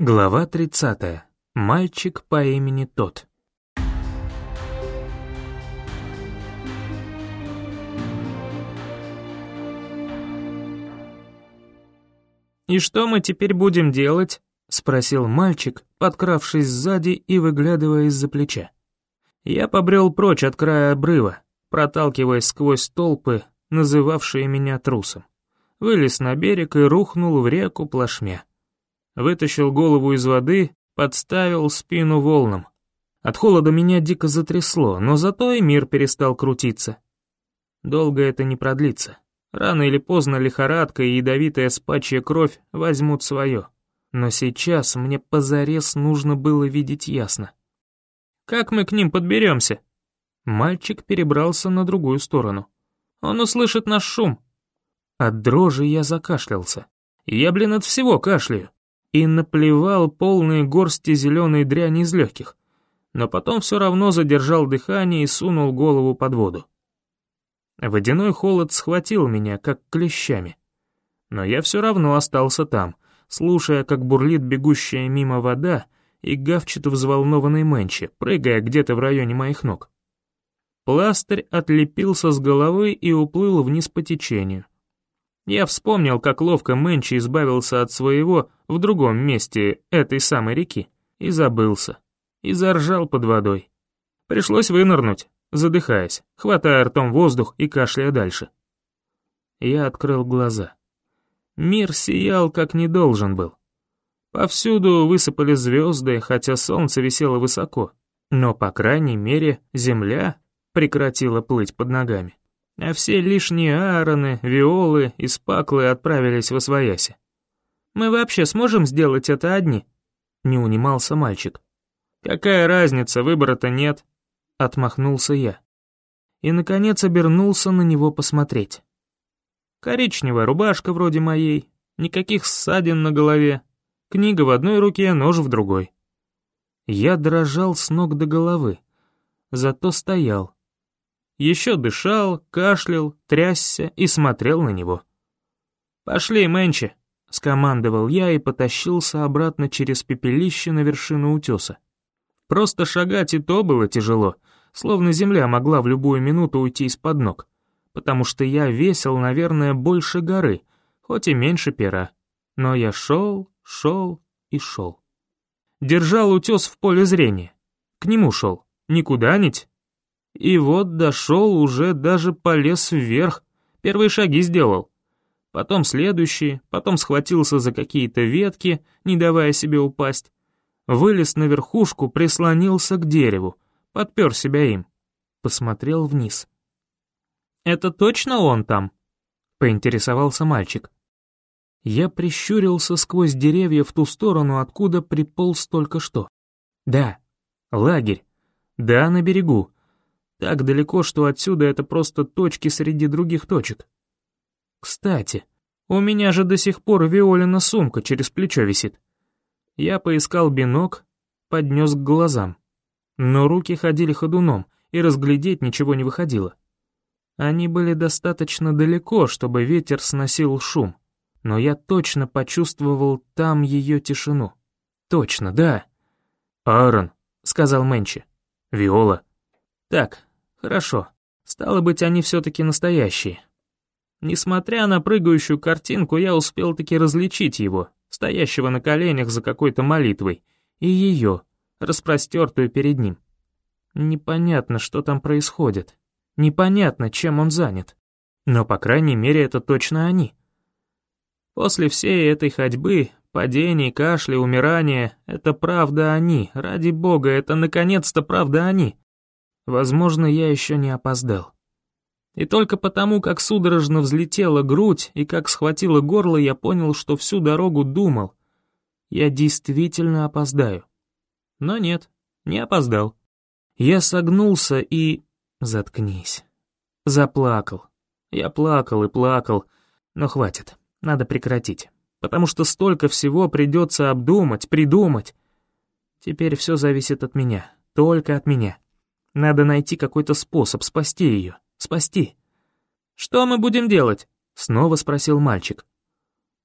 Глава 30. Мальчик по имени Тот. «И что мы теперь будем делать?» — спросил мальчик, подкравшись сзади и выглядывая из-за плеча. Я побрел прочь от края обрыва, проталкиваясь сквозь толпы, называвшие меня трусом. Вылез на берег и рухнул в реку плашмя вытащил голову из воды, подставил спину волнам. От холода меня дико затрясло, но зато и мир перестал крутиться. Долго это не продлится. Рано или поздно лихорадка и ядовитая спачья кровь возьмут свое. Но сейчас мне позарез нужно было видеть ясно. «Как мы к ним подберемся?» Мальчик перебрался на другую сторону. «Он услышит наш шум». От дрожи я закашлялся. Я, блин, от всего кашляю и наплевал полные горсти зеленой дряни из легких, но потом все равно задержал дыхание и сунул голову под воду. Водяной холод схватил меня, как клещами. Но я все равно остался там, слушая, как бурлит бегущая мимо вода и гавчит взволнованный Мэнчи, прыгая где-то в районе моих ног. Пластырь отлепился с головы и уплыл вниз по течению. Я вспомнил, как ловко Мэнчи избавился от своего в другом месте этой самой реки, и забылся, и заржал под водой. Пришлось вынырнуть, задыхаясь, хватая ртом воздух и кашляя дальше. Я открыл глаза. Мир сиял, как не должен был. Повсюду высыпали звезды, хотя солнце висело высоко, но, по крайней мере, земля прекратила плыть под ногами а все лишние аароны, виолы и спаклы отправились в освояси. «Мы вообще сможем сделать это одни?» — не унимался мальчик. «Какая разница, выбора-то нет», — отмахнулся я. И, наконец, обернулся на него посмотреть. Коричневая рубашка вроде моей, никаких ссадин на голове, книга в одной руке, нож в другой. Я дрожал с ног до головы, зато стоял, еще дышал, кашлял, трясся и смотрел на него. «Пошли, Мэнчи!» — скомандовал я и потащился обратно через пепелище на вершину утеса. Просто шагать и то было тяжело, словно земля могла в любую минуту уйти из-под ног, потому что я весил, наверное, больше горы, хоть и меньше пера. Но я шел, шел и шел. Держал утес в поле зрения. К нему шел, никуда нить, и вот дошел, уже даже полез вверх, первые шаги сделал. Потом следующие, потом схватился за какие-то ветки, не давая себе упасть. Вылез на верхушку, прислонился к дереву, подпер себя им. Посмотрел вниз. «Это точно он там?» — поинтересовался мальчик. Я прищурился сквозь деревья в ту сторону, откуда приполз только что. «Да, лагерь. Да, на берегу. Так далеко, что отсюда это просто точки среди других точек. Кстати, у меня же до сих пор Виолина сумка через плечо висит. Я поискал бинок, поднес к глазам. Но руки ходили ходуном, и разглядеть ничего не выходило. Они были достаточно далеко, чтобы ветер сносил шум, но я точно почувствовал там ее тишину. Точно, да. «Аарон», — сказал Мэнчи. «Виола». «Так, Хорошо. Стало быть, они все-таки настоящие. Несмотря на прыгающую картинку, я успел таки различить его, стоящего на коленях за какой-то молитвой, и ее, распростертую перед ним. Непонятно, что там происходит. Непонятно, чем он занят. Но, по крайней мере, это точно они. После всей этой ходьбы, падений, кашля, умирания, это правда они, ради бога, это наконец-то правда они. Возможно, я еще не опоздал. И только потому, как судорожно взлетела грудь и как схватило горло, я понял, что всю дорогу думал. Я действительно опоздаю. Но нет, не опоздал. Я согнулся и... Заткнись. Заплакал. Я плакал и плакал, но хватит, надо прекратить. Потому что столько всего придется обдумать, придумать. Теперь все зависит от меня, только от меня. Надо найти какой-то способ спасти ее, спасти. «Что мы будем делать?» — снова спросил мальчик.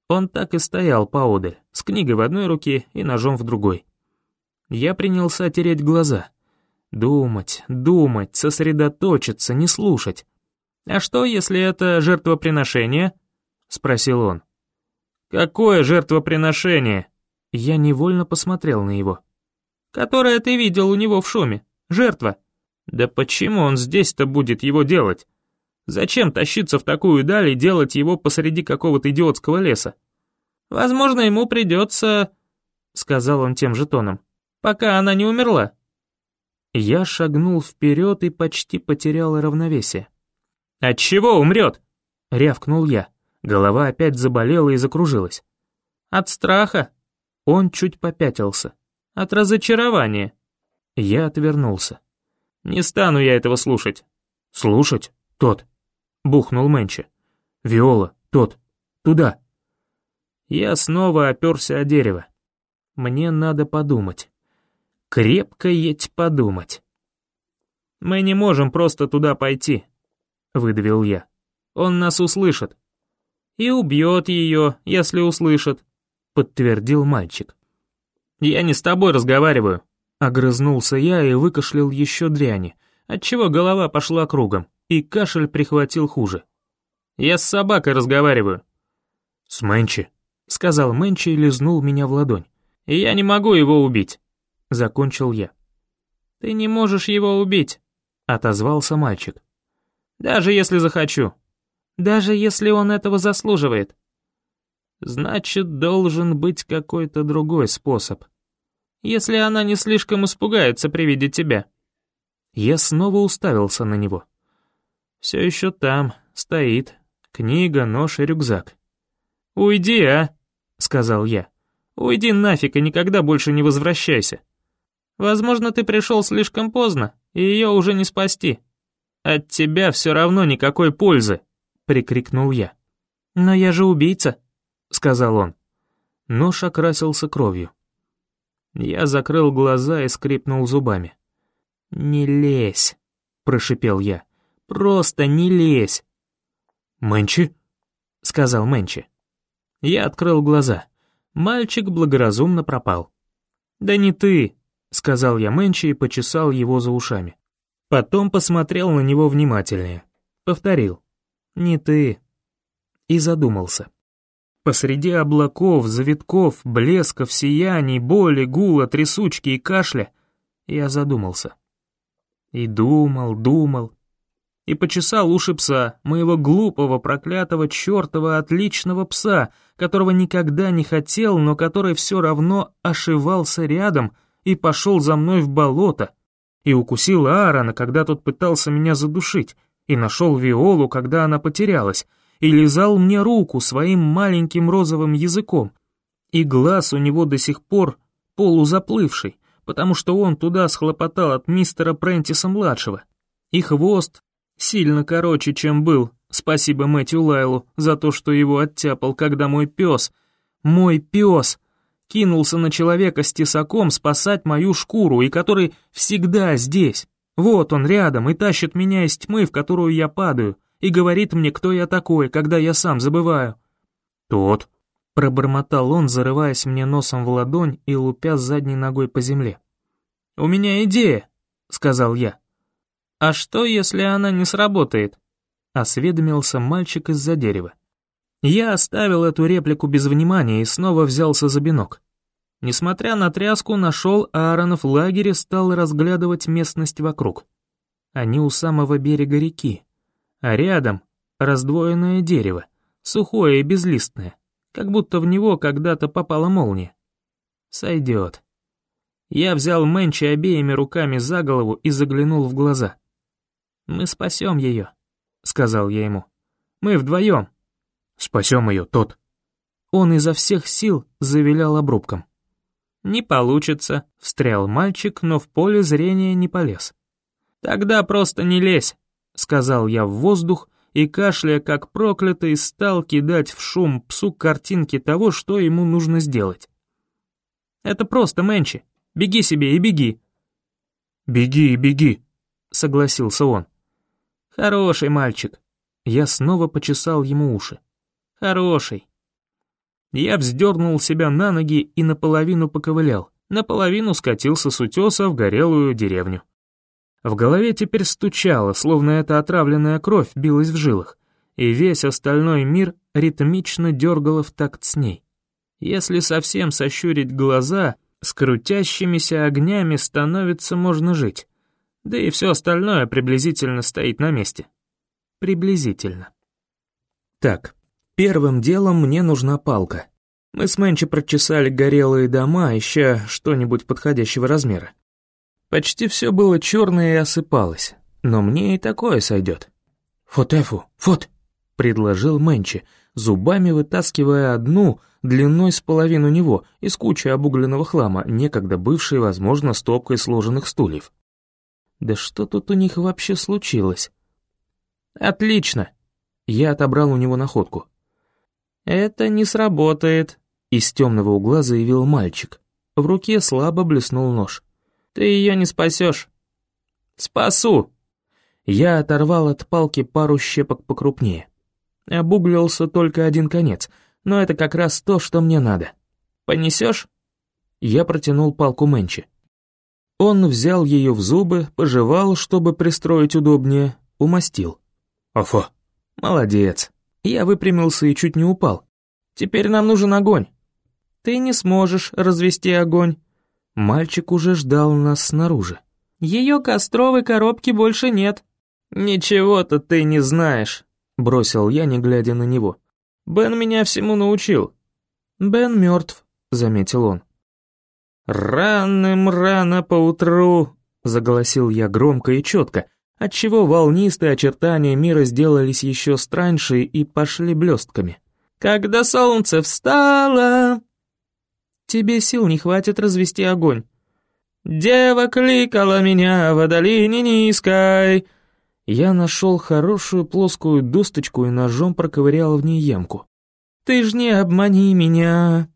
Он так и стоял поодаль, с книгой в одной руке и ножом в другой. Я принялся тереть глаза. Думать, думать, сосредоточиться, не слушать. «А что, если это жертвоприношение?» — спросил он. «Какое жертвоприношение?» Я невольно посмотрел на него. «Которое ты видел у него в шуме. Жертва». «Да почему он здесь-то будет его делать? Зачем тащиться в такую даль и делать его посреди какого-то идиотского леса? Возможно, ему придется...» — сказал он тем же тоном. «Пока она не умерла». Я шагнул вперед и почти потерял равновесие. «От чего умрет?» — рявкнул я. Голова опять заболела и закружилась. «От страха». Он чуть попятился. «От разочарования». Я отвернулся. «Не стану я этого слушать». «Слушать? Тот». Бухнул Мэнчи. «Виола, тот. Туда». Я снова оперся о дерево. Мне надо подумать. Крепко еть подумать. «Мы не можем просто туда пойти», — выдавил я. «Он нас услышит». «И убьет ее, если услышит», — подтвердил мальчик. «Я не с тобой разговариваю», — огрызнулся я и выкашлял еще дряни, отчего голова пошла кругом, и кашель прихватил хуже. «Я с собакой разговариваю». «С Мэнчи», — сказал Мэнчи и лизнул меня в ладонь. «И я не могу его убить», — закончил я. «Ты не можешь его убить», — отозвался мальчик. «Даже если захочу», даже если он этого заслуживает. Значит, должен быть какой-то другой способ. Если она не слишком испугается при виде тебя. Я снова уставился на него. Все еще там, стоит, книга, нож и рюкзак. «Уйди, а!» — сказал я. «Уйди нафиг и никогда больше не возвращайся. Возможно, ты пришел слишком поздно, и ее уже не спасти. От тебя все равно никакой пользы». — прикрикнул я. «Но я же убийца», — сказал он. Нож окрасился кровью. Я закрыл глаза и скрипнул зубами. «Не лезь», — прошипел я. «Просто не лезь». «Мэнчи?» — сказал Мэнчи. Я открыл глаза. Мальчик благоразумно пропал. «Да не ты», — сказал я Мэнчи и почесал его за ушами. Потом посмотрел на него внимательнее. Повторил не ты». И задумался. Посреди облаков, завитков, блесков, сияний, боли, гула, трясучки и кашля я задумался. И думал, думал. И почесал уши пса, моего глупого, проклятого, чертова, отличного пса, которого никогда не хотел, но который все равно ошивался рядом и пошел за мной в болото, и укусил Аарона, когда тот пытался меня задушить, и нашел Виолу, когда она потерялась, и лизал мне руку своим маленьким розовым языком, и глаз у него до сих пор полузаплывший, потому что он туда схлопотал от мистера Прентиса-младшего, и хвост сильно короче, чем был, спасибо Мэтью Лайлу за то, что его оттяпал, когда мой пес, мой пес, кинулся на человека с тесаком спасать мою шкуру, и который всегда здесь, вот он рядом и тащит меня из тьмы, в которую я падаю, и говорит мне, кто я такой, когда я сам забываю. «Тот», — пробормотал он, зарываясь мне носом в ладонь и лупя задней ногой по земле. «У меня идея», — сказал я. «А что, если она не сработает?» — осведомился мальчик из-за дерева. Я оставил эту реплику без внимания и снова взялся за бинок. Несмотря на тряску, нашел Ааронов в лагере, стал разглядывать местность вокруг. Они у самого берега реки, а рядом раздвоенное дерево, сухое и безлистное, как будто в него когда-то попала молния. Сойдет. Я взял Мэнчи обеими руками за голову и заглянул в глаза. «Мы спасем ее», — сказал я ему. «Мы вдвоем». «Спасем ее, тот». Он изо всех сил завилял обрубком. «Не получится», — встрял мальчик, но в поле зрения не полез. «Тогда просто не лезь», — сказал я в воздух, и, кашляя как проклятый, стал кидать в шум псу картинки того, что ему нужно сделать. «Это просто, Мэнчи. Беги себе и беги». «Беги и беги», — согласился он. «Хороший мальчик». Я снова почесал ему уши. «Хороший». Я вздернул себя на ноги и наполовину поковылял, наполовину скатился с утеса в горелую деревню. В голове теперь стучало, словно эта отравленная кровь билась в жилах, и весь остальной мир ритмично дергало в такт с ней. Если совсем сощурить глаза, с крутящимися огнями становится можно жить. Да и все остальное приблизительно стоит на месте. Приблизительно. Так, первым делом мне нужна палка. Мы с Мэнчи прочесали горелые дома, ища что-нибудь подходящего размера. Почти все было черное и осыпалось, но мне и такое сойдет. «Фотефу, фот!» — предложил Мэнчи, зубами вытаскивая одну длиной с половину него из кучи обугленного хлама, некогда бывшей, возможно, стопкой сложенных стульев. Да что тут у них вообще случилось? «Отлично!» Я отобрал у него находку. «Это не сработает», — из темного угла заявил мальчик. В руке слабо блеснул нож. Ты ее не спасешь». «Спасу!» Я оторвал от палки пару щепок покрупнее. Обуглился только один конец, но это как раз то, что мне надо. «Понесешь?» Я протянул палку Мэнчи. Он взял ее в зубы, пожевал, чтобы пристроить удобнее, умастил. «Офо!» «Молодец!» Я выпрямился и чуть не упал. «Теперь нам нужен огонь!» «Ты не сможешь развести огонь!» Мальчик уже ждал нас снаружи. «Ее костровой коробки больше нет». «Ничего-то ты не знаешь», — бросил я, не глядя на него. «Бен меня всему научил». «Бен мертв», — заметил он. «Ранным рано поутру», — заголосил я громко и четко, отчего волнистые очертания мира сделались еще страньше и пошли блестками. «Когда солнце встало...» Тебе сил не хватит развести огонь. Дева кликала меня в долине низкой. Я нашел хорошую плоскую досточку и ножом проковырял в ней ямку. Ты ж не обмани меня.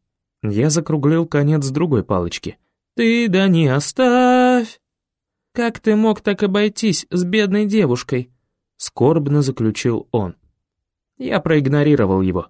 Я закруглил конец другой палочки. Ты да не оставь. Как ты мог так обойтись с бедной девушкой? Скорбно заключил он. Я проигнорировал его.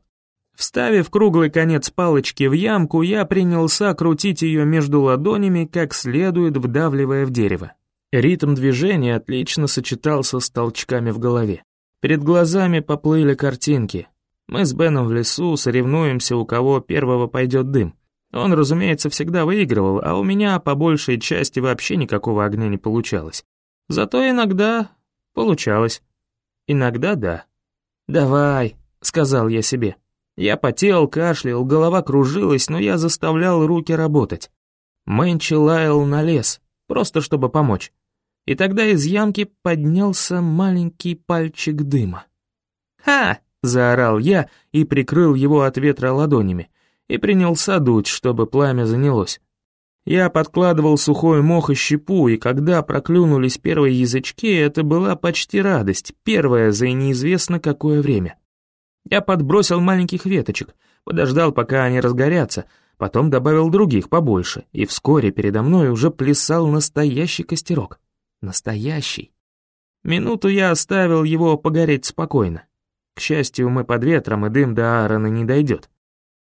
Вставив круглый конец палочки в ямку, я принялся крутить ее между ладонями, как следует вдавливая в дерево. Ритм движения отлично сочетался с толчками в голове. Перед глазами поплыли картинки. Мы с Беном в лесу соревнуемся, у кого первого пойдет дым. Он, разумеется, всегда выигрывал, а у меня по большей части вообще никакого огня не получалось. Зато иногда получалось. Иногда да. «Давай», — сказал я себе. Я потел, кашлял, голова кружилась, но я заставлял руки работать. Мэнчи лаял на лес, просто чтобы помочь. И тогда из ямки поднялся маленький пальчик дыма. «Ха!» — заорал я и прикрыл его от ветра ладонями, и принялся дуть, чтобы пламя занялось. Я подкладывал сухой мох и щепу, и когда проклюнулись первые язычки, это была почти радость, первая за неизвестно какое время. Я подбросил маленьких веточек, подождал, пока они разгорятся, потом добавил других побольше, и вскоре передо мной уже плясал настоящий костерок. Настоящий. Минуту я оставил его погореть спокойно. К счастью, мы под ветром, и дым до Аарона не дойдет.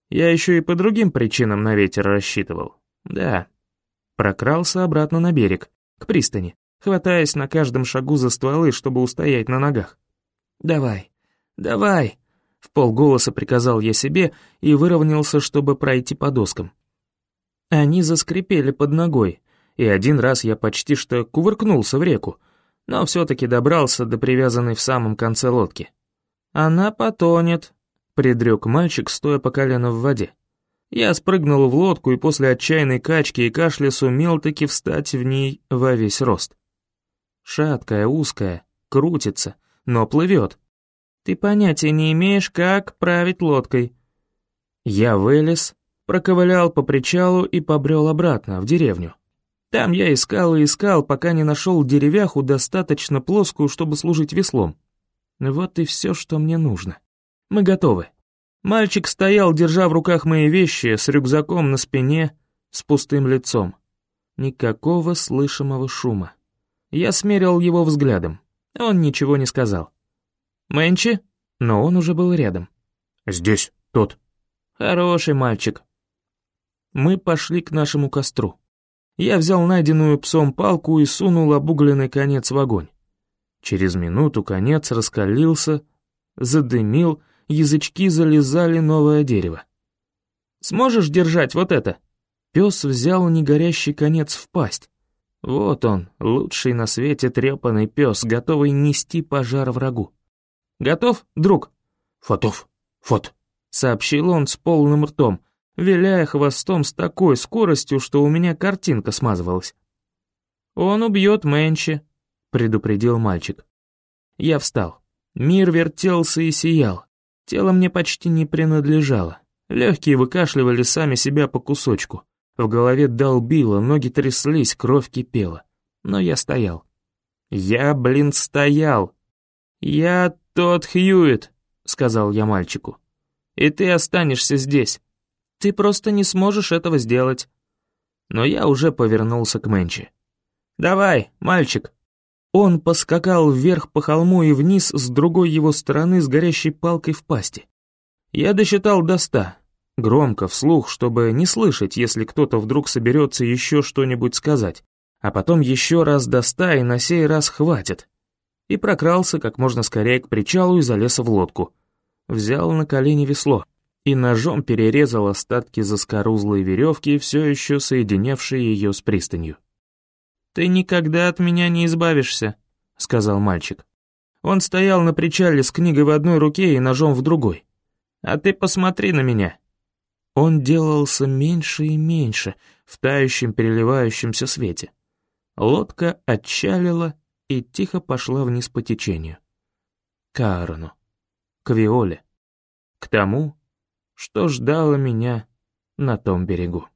Я еще и по другим причинам на ветер рассчитывал. Да. Прокрался обратно на берег, к пристани, хватаясь на каждом шагу за стволы, чтобы устоять на ногах. «Давай, давай!» В полголоса приказал я себе и выровнялся, чтобы пройти по доскам. Они заскрипели под ногой, и один раз я почти что кувыркнулся в реку, но все-таки добрался до привязанной в самом конце лодки. «Она потонет», — предрек мальчик, стоя по колено в воде. Я спрыгнул в лодку и после отчаянной качки и кашля сумел таки встать в ней во весь рост. Шаткая, узкая, крутится, но плывет. Ты понятия не имеешь, как править лодкой». Я вылез, проковылял по причалу и побрел обратно, в деревню. Там я искал и искал, пока не нашел деревяху достаточно плоскую, чтобы служить веслом. Вот и все, что мне нужно. Мы готовы. Мальчик стоял, держа в руках мои вещи, с рюкзаком на спине, с пустым лицом. Никакого слышимого шума. Я смерил его взглядом. Он ничего не сказал. «Мэнчи?» Но он уже был рядом. «Здесь, тот». Хороший мальчик. Мы пошли к нашему костру. Я взял найденную псом палку и сунул обугленный конец в огонь. Через минуту конец раскалился, задымил, язычки залезали новое дерево. «Сможешь держать вот это?» Пес взял негорящий конец в пасть. Вот он, лучший на свете трепанный пес, готовый нести пожар врагу. «Готов, друг?» «Фотов, фот», — сообщил он с полным ртом, виляя хвостом с такой скоростью, что у меня картинка смазывалась. «Он убьет Мэнчи», — предупредил мальчик. Я встал. Мир вертелся и сиял. Тело мне почти не принадлежало. Легкие выкашливали сами себя по кусочку. В голове долбило, ноги тряслись, кровь кипела. Но я стоял. Я, блин, стоял. «Я тот Хьюит», — сказал я мальчику. «И ты останешься здесь. Ты просто не сможешь этого сделать». Но я уже повернулся к Мэнчи. «Давай, мальчик». Он поскакал вверх по холму и вниз с другой его стороны с горящей палкой в пасти. Я досчитал до ста, громко, вслух, чтобы не слышать, если кто-то вдруг соберется еще что-нибудь сказать, а потом еще раз до ста и на сей раз хватит. И прокрался как можно скорее к причалу и залез в лодку. Взял на колени весло и ножом перерезал остатки заскорузлой веревки, все еще соединявшие ее с пристанью. «Ты никогда от меня не избавишься», — сказал мальчик. Он стоял на причале с книгой в одной руке и ножом в другой. «А ты посмотри на меня. Он делался меньше и меньше в тающем переливающемся свете. Лодка отчалила и тихо пошла вниз по течению. К Аарону, к Виоле, к тому, что ждало меня на том берегу.